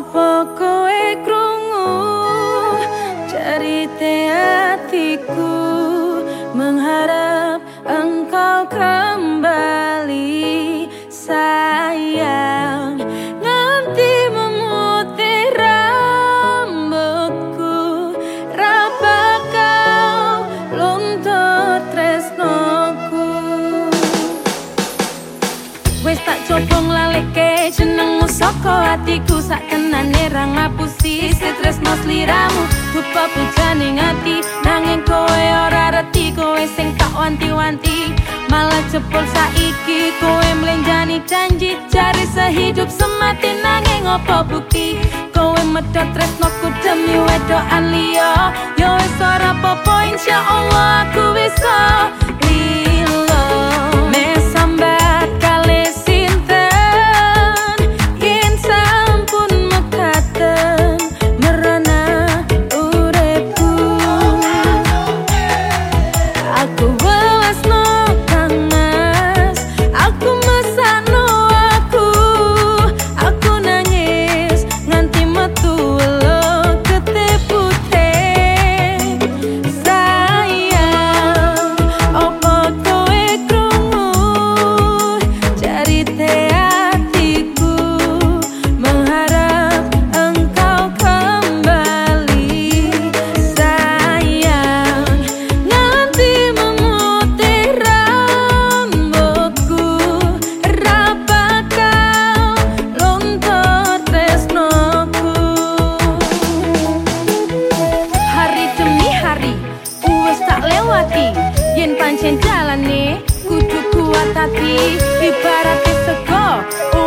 Apa kowe krungu? Cerita hatiku mengharap engkau kembali. Sayang nganti memutih rambutku. Raba kau luntur tresnoku? Wis tak coba nglaleke saka hatiku sak tenane ra ngapusi. Stres mas liramu rupa pujane ngati. Nanging kowe ora reti kowe sing tak wanti-wanti. Malah jebol saiki kowe mlenjani janji. Cari sehidup semati nanging opo bukti? Kowe medhot tresnoku demi wedokan liya. Yo wis ora apa-apa insyaallah aku pancen jalane kudu kuat hati ibarat sego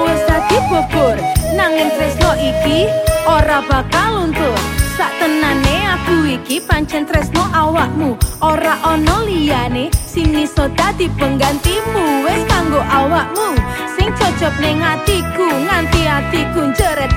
wis dadi bubur nanging tresno iki ora bakal luntur. Sak tenane aku iki pancen tresno awakmu. Ora ana liyane sing iso dadi penggantimu. Wis kanggo awakmu sing cocok ning atiku nganti atiku jeret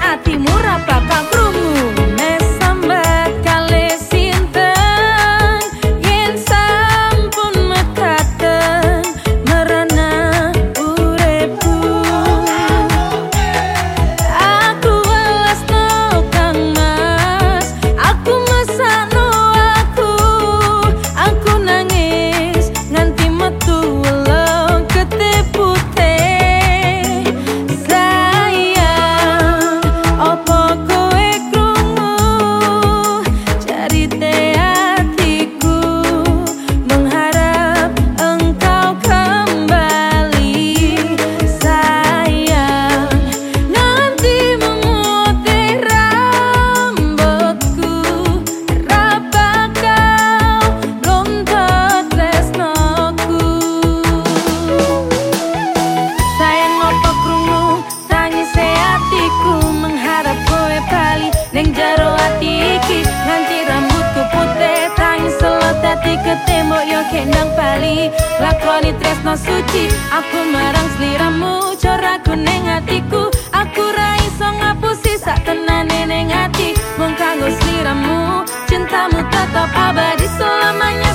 kendang bali lakoni tresno suci. Aku marang sliramu coraku neng atiku aku ra iso ngapusi sak tenane neng ati. Mung kanggo sliramu cintamu tetap abadi selamanya